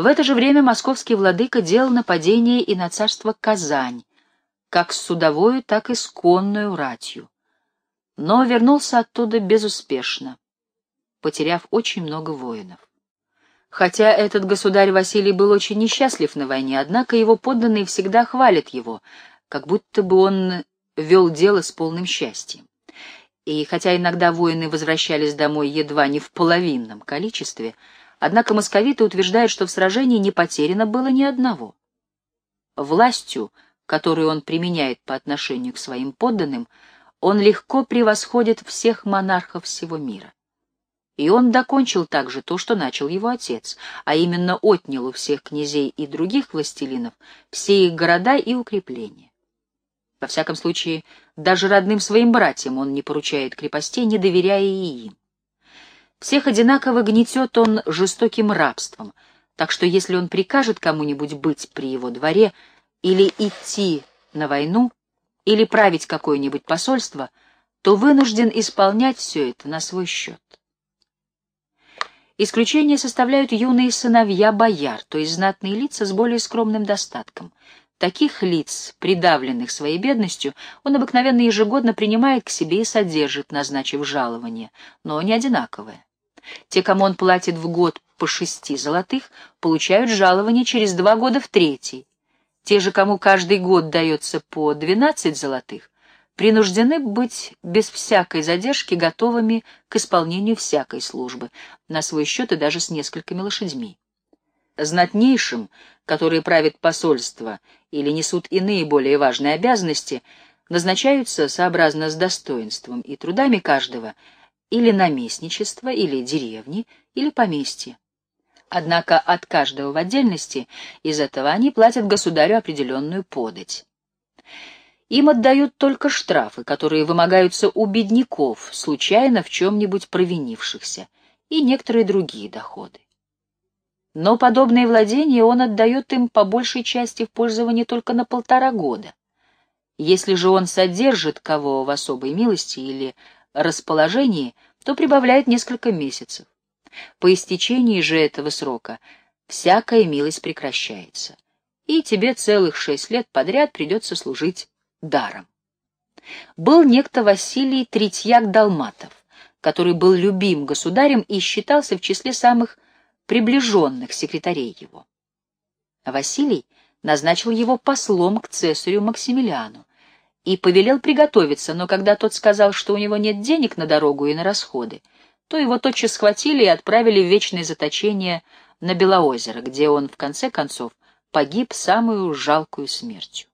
В это же время московский владыка делал нападение и на царство Казань, как с судовою, так и с конную ратью. Но вернулся оттуда безуспешно, потеряв очень много воинов. Хотя этот государь Василий был очень несчастлив на войне, однако его подданные всегда хвалят его, как будто бы он вел дело с полным счастьем. И хотя иногда воины возвращались домой едва не в половинном количестве, однако московиты утверждают, что в сражении не потеряно было ни одного. Властью, которую он применяет по отношению к своим подданным, он легко превосходит всех монархов всего мира. И он докончил также то, что начал его отец, а именно отнял у всех князей и других властелинов все их города и укрепления. Во всяком случае, даже родным своим братьям он не поручает крепостей, не доверяя и им. Всех одинаково гнетет он жестоким рабством, так что если он прикажет кому-нибудь быть при его дворе или идти на войну, или править какое-нибудь посольство, то вынужден исполнять все это на свой счет. Исключение составляют юные сыновья бояр, то есть знатные лица с более скромным достатком. Таких лиц, придавленных своей бедностью, он обыкновенно ежегодно принимает к себе и содержит, назначив жалование, но не одинаковое. Те, кому он платит в год по шести золотых, получают жалование через два года в третий. Те же, кому каждый год дается по двенадцать золотых, принуждены быть без всякой задержки готовыми к исполнению всякой службы, на свой счет и даже с несколькими лошадьми. Знатнейшим, которые правят посольство или несут иные более важные обязанности, назначаются сообразно с достоинством и трудами каждого или наместничество, или деревни, или поместье. Однако от каждого в отдельности из этого они платят государю определенную подать. Им отдают только штрафы, которые вымогаются у бедняков, случайно в чем-нибудь провинившихся, и некоторые другие доходы. Но подобные владения он отдает им по большей части в пользование только на полтора года. Если же он содержит кого в особой милости или расположении, то прибавляет несколько месяцев. По истечении же этого срока всякая милость прекращается, и тебе целых шесть лет подряд придется служить даром. Был некто Василий Третьяк-Далматов, который был любим государем и считался в числе самых приближенных секретарей его. Василий назначил его послом к цесарю Максимилиану и повелел приготовиться, но когда тот сказал, что у него нет денег на дорогу и на расходы, то его тотчас схватили и отправили в вечное заточение на Белоозеро, где он, в конце концов, погиб самую жалкую смертью.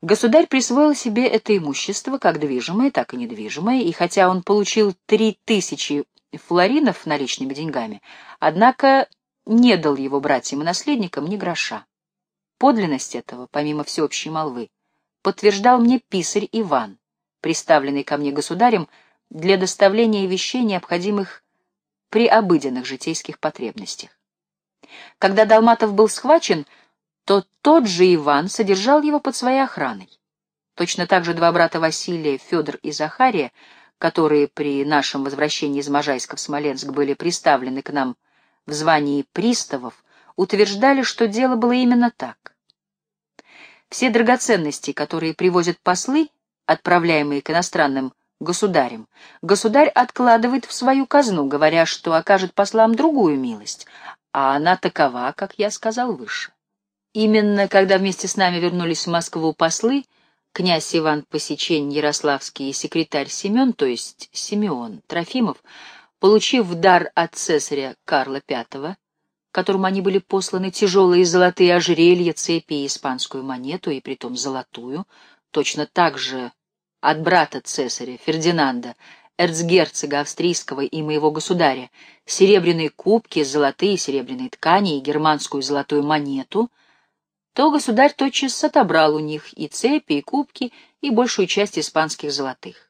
Государь присвоил себе это имущество, как движимое, так и недвижимое, и хотя он получил три тысячи флоринов наличными деньгами, однако не дал его братьям и наследникам ни гроша. Подлинность этого, помимо всеобщей молвы, подтверждал мне писарь Иван, приставленный ко мне государем для доставления вещей, необходимых при обыденных житейских потребностях. Когда Далматов был схвачен, то тот же Иван содержал его под своей охраной. Точно так же два брата Василия, Федор и Захария, которые при нашем возвращении из Можайска в Смоленск были приставлены к нам в звании приставов, утверждали, что дело было именно так. Все драгоценности, которые привозят послы, отправляемые к иностранным государям, государь откладывает в свою казну, говоря, что окажет послам другую милость, а она такова, как я сказал выше. Именно когда вместе с нами вернулись в Москву послы, князь Иван Посечень Ярославский и секретарь Семен, то есть Симеон Трофимов, получив в дар от цесаря Карла V, которому они были посланы тяжелые золотые ожерелья, цепи и испанскую монету, и притом золотую, точно так же от брата цесаря Фердинанда, эрцгерцога австрийского и моего государя, серебряные кубки, золотые серебряные ткани и германскую золотую монету — то государь тотчас отобрал у них и цепи, и кубки, и большую часть испанских золотых.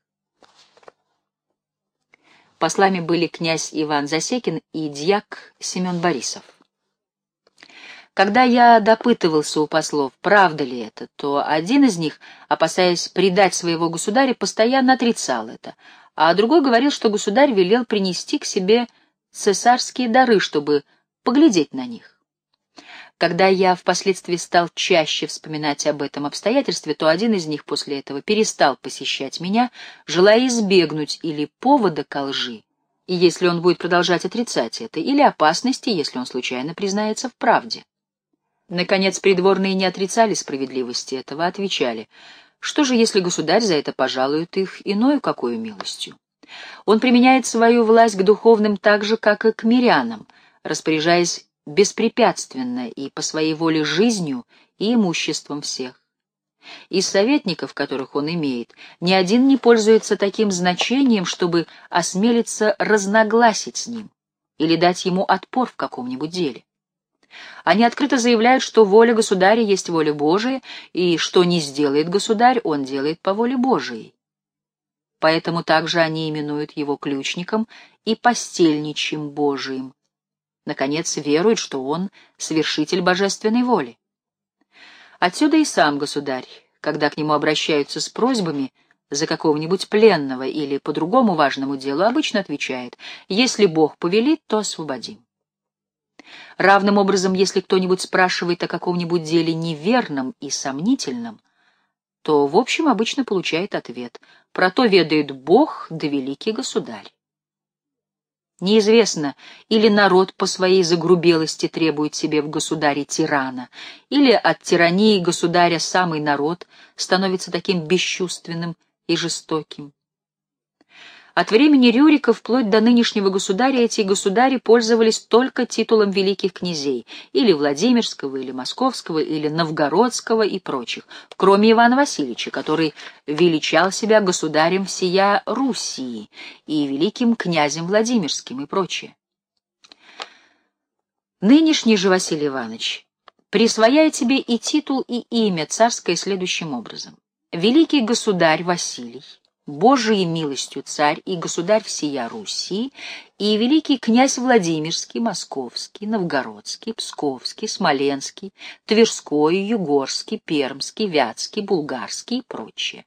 Послами были князь Иван Засекин и дьяк Семен Борисов. Когда я допытывался у послов, правда ли это, то один из них, опасаясь предать своего государя, постоянно отрицал это, а другой говорил, что государь велел принести к себе цесарские дары, чтобы поглядеть на них. Когда я впоследствии стал чаще вспоминать об этом обстоятельстве, то один из них после этого перестал посещать меня, желая избегнуть или повода ко лжи, и если он будет продолжать отрицать это, или опасности, если он случайно признается в правде. Наконец, придворные не отрицали справедливости этого, отвечали, что же, если государь за это пожалует их иною какую милостью? Он применяет свою власть к духовным так же, как и к мирянам, распоряжаясь беспрепятственно и по своей воле жизнью и имуществом всех. Из советников, которых он имеет, ни один не пользуется таким значением, чтобы осмелиться разногласить с ним или дать ему отпор в каком-нибудь деле. Они открыто заявляют, что воля государя есть воля Божия, и что не сделает государь, он делает по воле Божией. Поэтому также они именуют его ключником и постельничьим Божиим, наконец, верует, что он — свершитель божественной воли. Отсюда и сам государь, когда к нему обращаются с просьбами за какого-нибудь пленного или по другому важному делу, обычно отвечает «Если Бог повелит, то освободим». Равным образом, если кто-нибудь спрашивает о каком-нибудь деле неверном и сомнительном, то, в общем, обычно получает ответ «Про то ведает Бог да великий государь». Неизвестно, или народ по своей загрубелости требует себе в государе тирана, или от тирании государя самый народ становится таким бесчувственным и жестоким. От времени Рюрика вплоть до нынешнего государя эти государи пользовались только титулом великих князей, или Владимирского, или Московского, или Новгородского и прочих, кроме Ивана Васильевича, который величал себя государем всея Руси и великим князем Владимирским и прочее. Нынешний же Василий Иванович присвояет себе и титул, и имя царское следующим образом. Великий государь Василий, Божией милостью царь и государь всея Руси, и великий князь Владимирский, Московский, Новгородский, Псковский, Смоленский, Тверской, Югорский, Пермский, Вятский, Булгарский и прочее.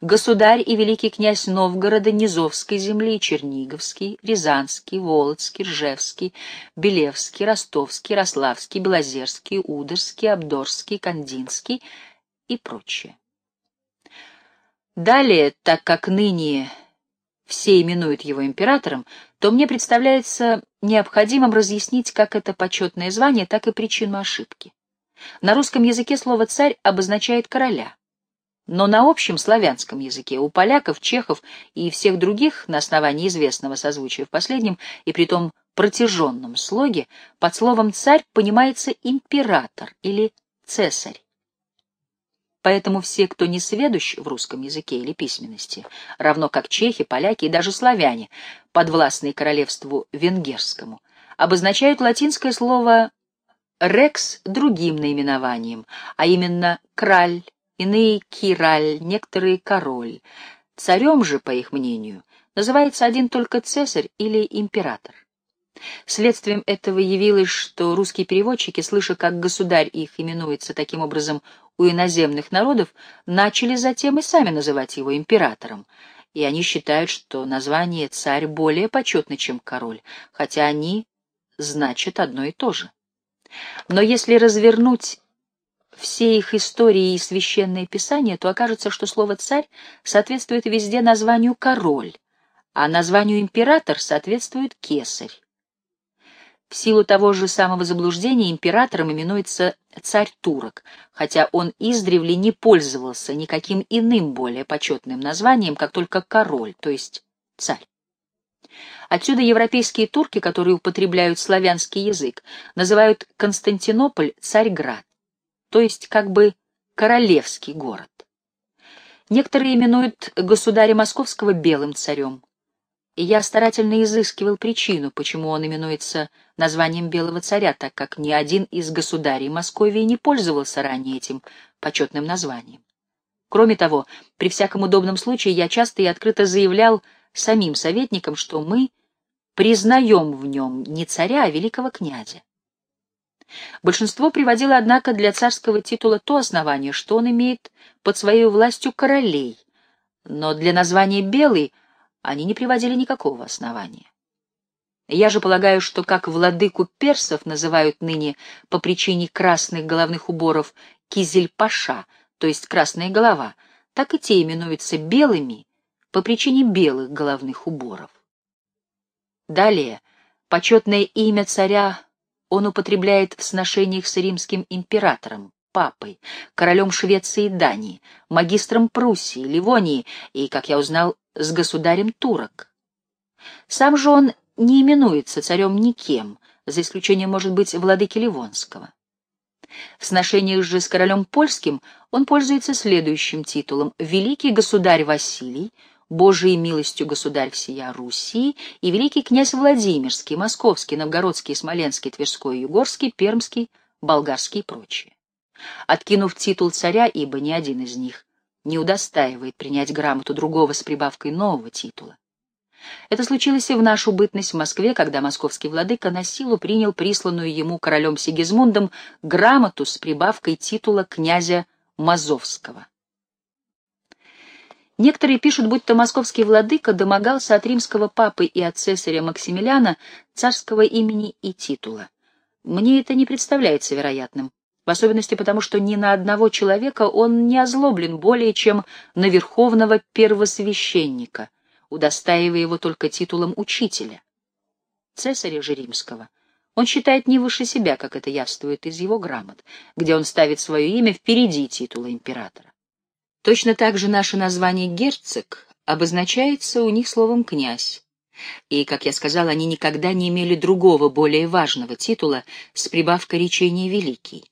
Государь и великий князь Новгорода, Низовской земли, Черниговский, Рязанский, Володский, Ржевский, Белевский, Ростовский, Рославский, Белозерский, Ударский, Абдорский, Кандинский и прочее. Далее, так как ныне все именуют его императором, то мне представляется необходимым разъяснить как это почетное звание, так и причину ошибки. На русском языке слово «царь» обозначает короля. Но на общем славянском языке у поляков, чехов и всех других на основании известного созвучия в последнем и притом протяженном слоге под словом «царь» понимается император или цесарь. Поэтому все, кто не сведущ в русском языке или письменности, равно как чехи, поляки и даже славяне, подвластные королевству венгерскому, обозначают латинское слово «рекс» другим наименованием, а именно «краль», иные «кираль», некоторые «король». Царем же, по их мнению, называется один только цесарь или император. Следствием этого явилось, что русские переводчики, слыша, как государь их именуется таким образом у иноземных народов, начали затем и сами называть его императором, и они считают, что название «царь» более почетно, чем «король», хотя они значат одно и то же. Но если развернуть все их истории и священные писания, то окажется, что слово «царь» соответствует везде названию «король», а названию «император» соответствует «кесарь». В силу того же самого заблуждения императором именуется царь турок, хотя он издревле не пользовался никаким иным более почетным названием, как только король, то есть царь. Отсюда европейские турки, которые употребляют славянский язык, называют Константинополь Царьград, то есть как бы королевский город. Некоторые именуют государя московского белым царем, я старательно изыскивал причину, почему он именуется названием Белого царя, так как ни один из государей Московии не пользовался ранее этим почетным названием. Кроме того, при всяком удобном случае я часто и открыто заявлял самим советникам, что мы признаем в нем не царя, а великого князя. Большинство приводило, однако, для царского титула то основание, что он имеет под своей властью королей, но для названия «белый» они не приводили никакого основания. Я же полагаю, что как владыку персов называют ныне по причине красных головных уборов кизель-паша, то есть красная голова, так и те именуются белыми по причине белых головных уборов. Далее, почетное имя царя он употребляет в сношениях с римским императором, папой, королем Швеции и Дании, магистром Пруссии, Ливонии и, как я узнал, с государем турок. Сам же он не именуется царем никем, за исключением, может быть, владыки Ливонского. В сношениях же с королем польским он пользуется следующим титулом «Великий государь Василий», Божией милостью государь всея Руси и великий князь Владимирский, Московский, Новгородский, Смоленский, Тверской, Югорский, Пермский, Болгарский и прочие. Откинув титул царя, ибо ни один из них не удостаивает принять грамоту другого с прибавкой нового титула. Это случилось и в нашу бытность в Москве, когда московский владыка на силу принял присланную ему королем Сигизмундом грамоту с прибавкой титула князя Мазовского. Некоторые пишут, будто московский владыка домогался от римского папы и от цесаря Максимилиана царского имени и титула. Мне это не представляется вероятным, в особенности потому, что ни на одного человека он не озлоблен более, чем на верховного первосвященника, удостаивая его только титулом учителя. Цесаря же римского он считает не выше себя, как это явствует из его грамот, где он ставит свое имя впереди титула императора. Точно так же наше название «герцог» обозначается у них словом «князь». И, как я сказал, они никогда не имели другого, более важного титула с прибавкой речения «великий».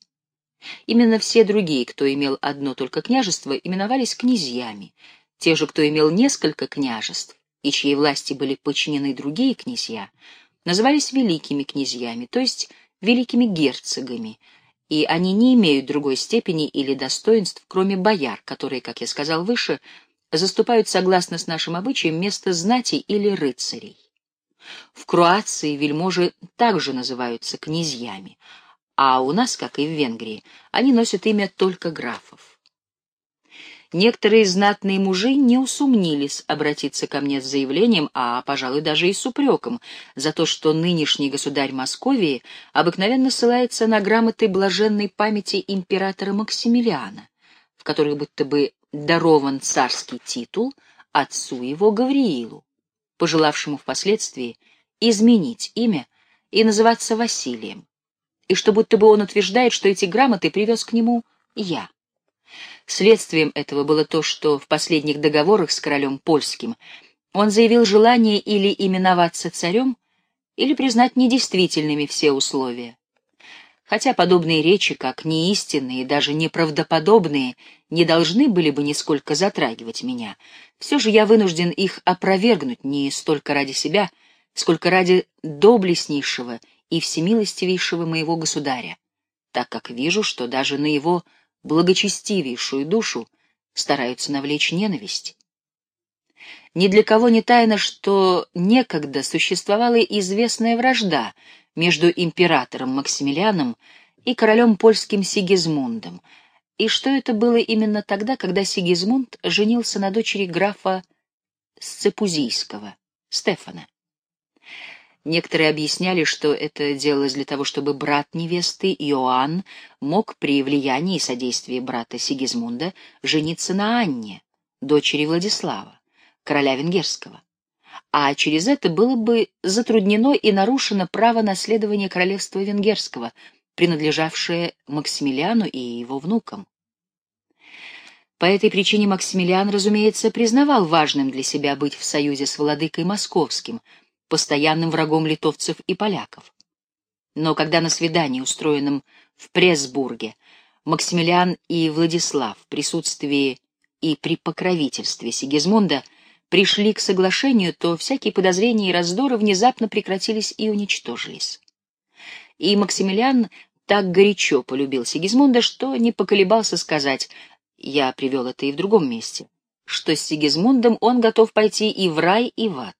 Именно все другие, кто имел одно только княжество, именовались князьями. Те же, кто имел несколько княжеств, и чьей власти были подчинены другие князья, назывались великими князьями, то есть великими герцогами, и они не имеют другой степени или достоинств, кроме бояр, которые, как я сказал выше, заступают согласно с нашим обычаем место знати или рыцарей. В Круации вельможи также называются князьями, а у нас, как и в Венгрии, они носят имя только графов. Некоторые знатные мужи не усомнились обратиться ко мне с заявлением, а, пожалуй, даже и с упреком, за то, что нынешний государь Московии обыкновенно ссылается на грамоты блаженной памяти императора Максимилиана, в которых будто бы дарован царский титул отцу его Гавриилу, пожелавшему впоследствии изменить имя и называться Василием, и что будто бы он утверждает, что эти грамоты привез к нему я. Следствием этого было то, что в последних договорах с королем польским он заявил желание или именоваться царем, или признать недействительными все условия. Хотя подобные речи, как неистинные, даже неправдоподобные, не должны были бы нисколько затрагивать меня, все же я вынужден их опровергнуть не столько ради себя, сколько ради доблестнейшего и всемилостивейшего моего государя, так как вижу, что даже на его благочестивейшую душу стараются навлечь ненависть. Ни для кого не тайно, что некогда существовала известная вражда между императором Максимилианом и королем польским Сигизмундом, и что это было именно тогда, когда Сигизмунд женился на дочери графа Сцепузийского, Стефана. Некоторые объясняли, что это делалось для того, чтобы брат невесты Иоанн мог при влиянии и содействии брата Сигизмунда жениться на Анне, дочери Владислава, короля венгерского. А через это было бы затруднено и нарушено право наследования королевства венгерского, принадлежавшее Максимилиану и его внукам. По этой причине Максимилиан, разумеется, признавал важным для себя быть в союзе с владыкой московским — постоянным врагом литовцев и поляков. Но когда на свидании, устроенном в Пресбурге, Максимилиан и Владислав в присутствии и при покровительстве Сигизмунда пришли к соглашению, то всякие подозрения и раздоры внезапно прекратились и уничтожились. И Максимилиан так горячо полюбил Сигизмунда, что не поколебался сказать, я привел это и в другом месте, что с Сигизмундом он готов пойти и в рай, и в ад.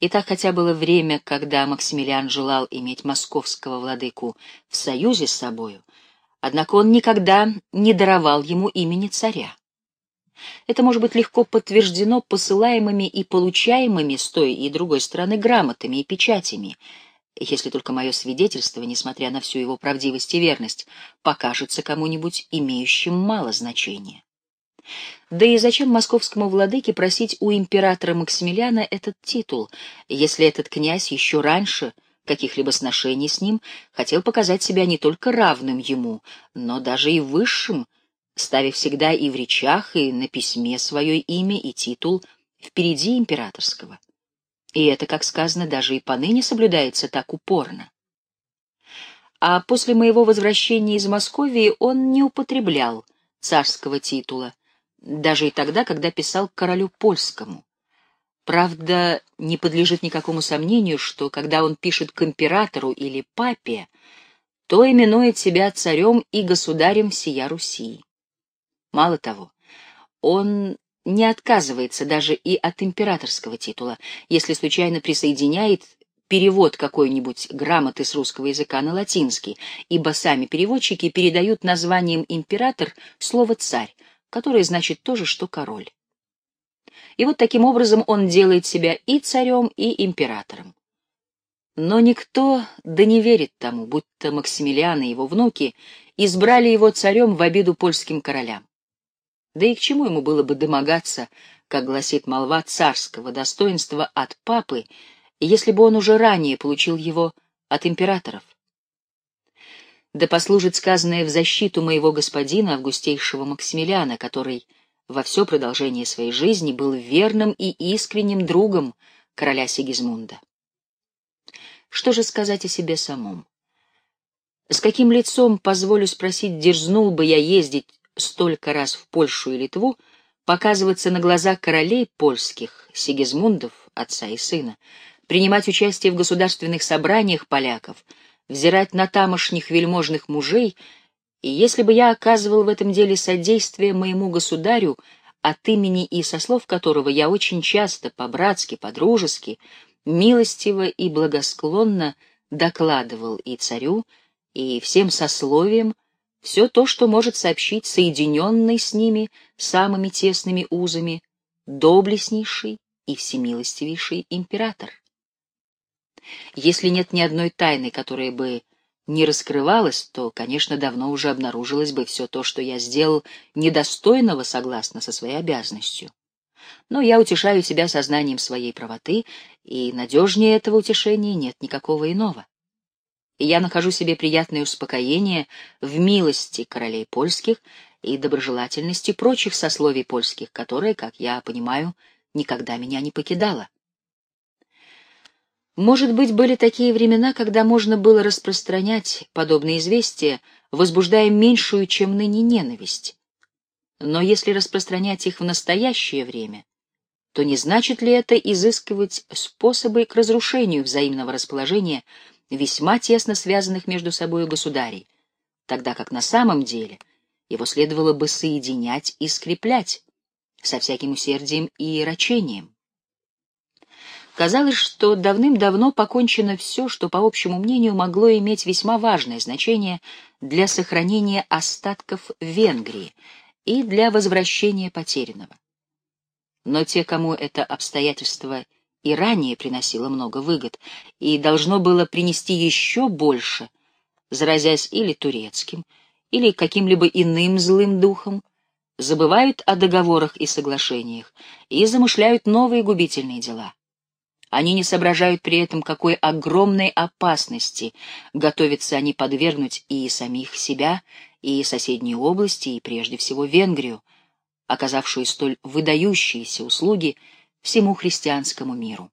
И так хотя было время, когда Максимилиан желал иметь московского владыку в союзе с собою, однако он никогда не даровал ему имени царя. Это может быть легко подтверждено посылаемыми и получаемыми с той и другой стороны грамотами и печатями, если только мое свидетельство, несмотря на всю его правдивость и верность, покажется кому-нибудь имеющим мало значения. Да и зачем московскому владыке просить у императора Максимилиана этот титул, если этот князь еще раньше каких-либо сношений с ним хотел показать себя не только равным ему, но даже и высшим, ставя всегда и в речах, и на письме свое имя и титул впереди императорского. И это, как сказано, даже и поныне соблюдается так упорно. А после моего возвращения из Московии он не употреблял царского титула, даже и тогда, когда писал королю польскому. Правда, не подлежит никакому сомнению, что когда он пишет к императору или папе, то именует себя царем и государем всея Руси. Мало того, он не отказывается даже и от императорского титула, если случайно присоединяет перевод какой-нибудь грамоты с русского языка на латинский, ибо сами переводчики передают названием император слово «царь», которое значит то же, что король. И вот таким образом он делает себя и царем, и императором. Но никто да не верит тому, будто Максимилиан и его внуки избрали его царем в обиду польским королям. Да и к чему ему было бы домогаться, как гласит молва, царского достоинства от папы, если бы он уже ранее получил его от императоров? Да послужит сказанное в защиту моего господина, августейшего Максимилиана, который во все продолжение своей жизни был верным и искренним другом короля Сигизмунда. Что же сказать о себе самом? С каким лицом, позволю спросить, дерзнул бы я ездить столько раз в Польшу и Литву, показываться на глазах королей польских, Сигизмундов, отца и сына, принимать участие в государственных собраниях поляков, взирать на тамошних вельможных мужей, и если бы я оказывал в этом деле содействие моему государю, от имени и со слов которого я очень часто, по-братски, по-дружески, милостиво и благосклонно докладывал и царю, и всем сословиям, все то, что может сообщить соединенный с ними самыми тесными узами доблестнейший и всемилостивейший император. Если нет ни одной тайны, которая бы не раскрывалась, то, конечно, давно уже обнаружилось бы все то, что я сделал недостойного согласно со своей обязанностью. Но я утешаю себя сознанием своей правоты, и надежнее этого утешения нет никакого иного и я нахожу себе приятное успокоение в милости королей польских и доброжелательности прочих сословий польских, которые, как я понимаю, никогда меня не покидала. Может быть, были такие времена, когда можно было распространять подобные известия, возбуждая меньшую, чем ныне ненависть. Но если распространять их в настоящее время, то не значит ли это изыскивать способы к разрушению взаимного расположения весьма тесно связанных между собой государей, тогда как на самом деле его следовало бы соединять и скреплять со всяким усердием и рачением. Казалось, что давным-давно покончено все, что, по общему мнению, могло иметь весьма важное значение для сохранения остатков Венгрии и для возвращения потерянного. Но те, кому это обстоятельство и ранее приносило много выгод, и должно было принести еще больше, заразясь или турецким, или каким-либо иным злым духом, забывают о договорах и соглашениях и замышляют новые губительные дела. Они не соображают при этом, какой огромной опасности готовятся они подвергнуть и самих себя, и соседние области, и прежде всего Венгрию, оказавшую столь выдающиеся услуги всему христианскому миру.